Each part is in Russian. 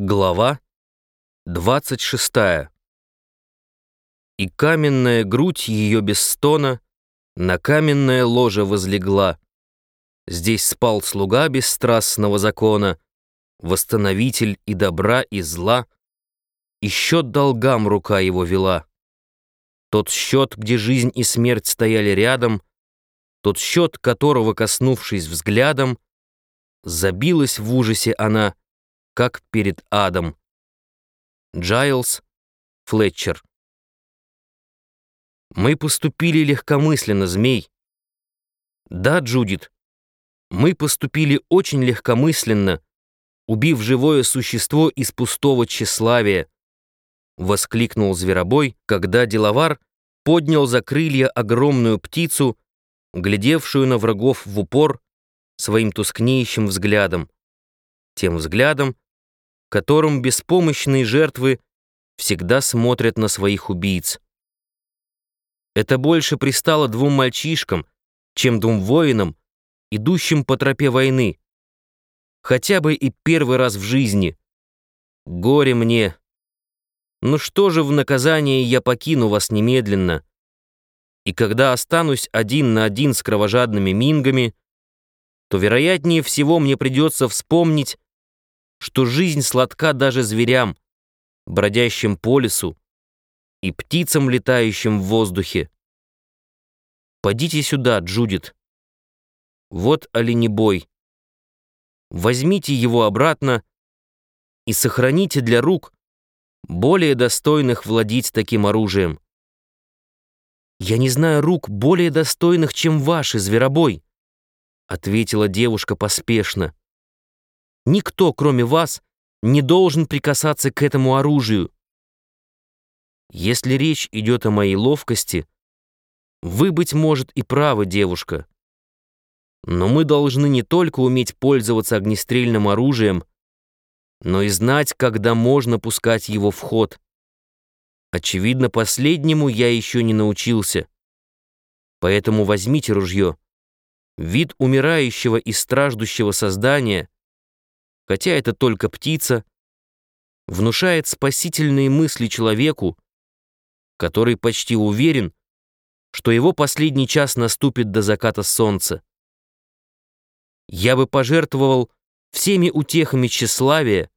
Глава 26. И каменная грудь ее без стона На каменное ложе возлегла. Здесь спал слуга бесстрастного закона, Восстановитель и добра, и зла, И счет долгам рука его вела. Тот счет, где жизнь и смерть стояли рядом, Тот счет, которого, коснувшись взглядом, Забилась в ужасе она — как перед адом. Джайлз Флетчер Мы поступили легкомысленно, змей. Да, Джудит, мы поступили очень легкомысленно, убив живое существо из пустого тщеславия, воскликнул зверобой, когда деловар поднял за крылья огромную птицу, глядевшую на врагов в упор своим тускнеющим взглядом. Тем взглядом, которым беспомощные жертвы всегда смотрят на своих убийц. Это больше пристало двум мальчишкам, чем двум воинам, идущим по тропе войны. Хотя бы и первый раз в жизни. Горе мне. Ну что же в наказание я покину вас немедленно. И когда останусь один на один с кровожадными мингами, то, вероятнее всего, мне придется вспомнить что жизнь сладка даже зверям, бродящим по лесу, и птицам, летающим в воздухе. Подите сюда, Джудит. Вот оленебой. Возьмите его обратно и сохраните для рук, более достойных владеть таким оружием. «Я не знаю рук более достойных, чем ваши, зверобой», ответила девушка поспешно. Никто, кроме вас, не должен прикасаться к этому оружию. Если речь идет о моей ловкости, вы, быть может, и правы, девушка. Но мы должны не только уметь пользоваться огнестрельным оружием, но и знать, когда можно пускать его в ход. Очевидно, последнему я еще не научился. Поэтому возьмите ружье. Вид умирающего и страждущего создания — хотя это только птица, внушает спасительные мысли человеку, который почти уверен, что его последний час наступит до заката солнца. Я бы пожертвовал всеми утехами тщеславия,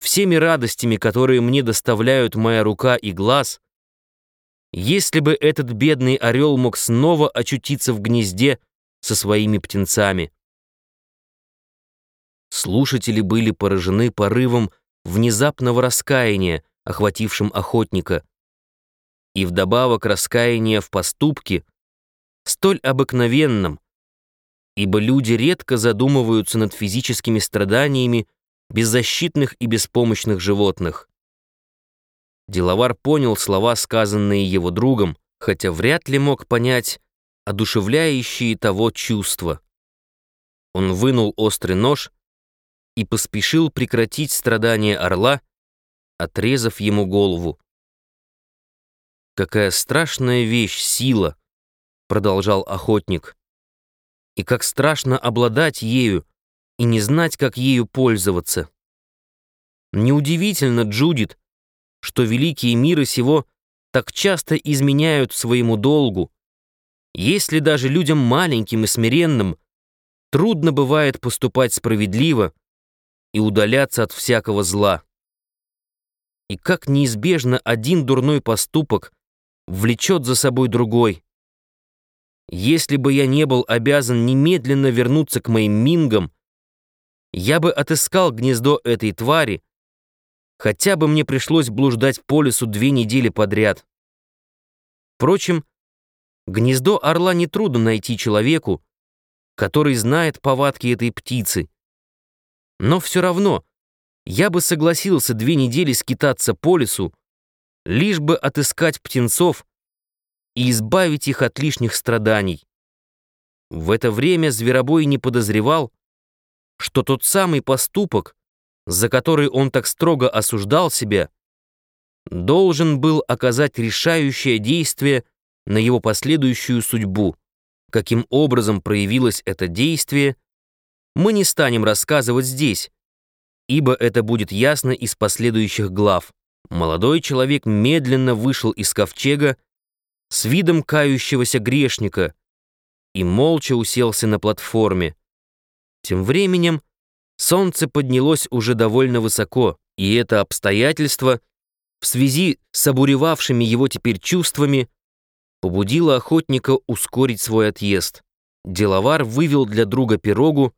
всеми радостями, которые мне доставляют моя рука и глаз, если бы этот бедный орел мог снова очутиться в гнезде со своими птенцами. Слушатели были поражены порывом внезапного раскаяния, охватившим охотника. И вдобавок раскаяния в поступке, столь обыкновенном, ибо люди редко задумываются над физическими страданиями беззащитных и беспомощных животных. Деловар понял слова, сказанные его другом, хотя вряд ли мог понять одушевляющие того чувства. Он вынул острый нож и поспешил прекратить страдания орла, отрезав ему голову. «Какая страшная вещь сила!» — продолжал охотник. «И как страшно обладать ею и не знать, как ею пользоваться!» Неудивительно, Джудит, что великие миры сего так часто изменяют своему долгу, если даже людям маленьким и смиренным трудно бывает поступать справедливо, и удаляться от всякого зла. И как неизбежно один дурной поступок влечет за собой другой. Если бы я не был обязан немедленно вернуться к моим мингам, я бы отыскал гнездо этой твари, хотя бы мне пришлось блуждать по лесу две недели подряд. Впрочем, гнездо орла нетрудно найти человеку, который знает повадки этой птицы, но все равно я бы согласился две недели скитаться по лесу, лишь бы отыскать птенцов и избавить их от лишних страданий. В это время Зверобой не подозревал, что тот самый поступок, за который он так строго осуждал себя, должен был оказать решающее действие на его последующую судьбу. Каким образом проявилось это действие – мы не станем рассказывать здесь, ибо это будет ясно из последующих глав. Молодой человек медленно вышел из ковчега с видом кающегося грешника и молча уселся на платформе. Тем временем солнце поднялось уже довольно высоко, и это обстоятельство в связи с обуревавшими его теперь чувствами побудило охотника ускорить свой отъезд. Деловар вывел для друга пирогу,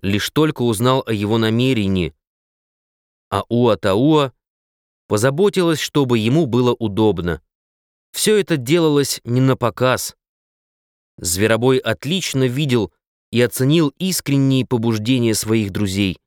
лишь только узнал о его намерении, а Уатауа позаботилась, чтобы ему было удобно. Все это делалось не на показ. Зверобой отлично видел и оценил искренние побуждения своих друзей.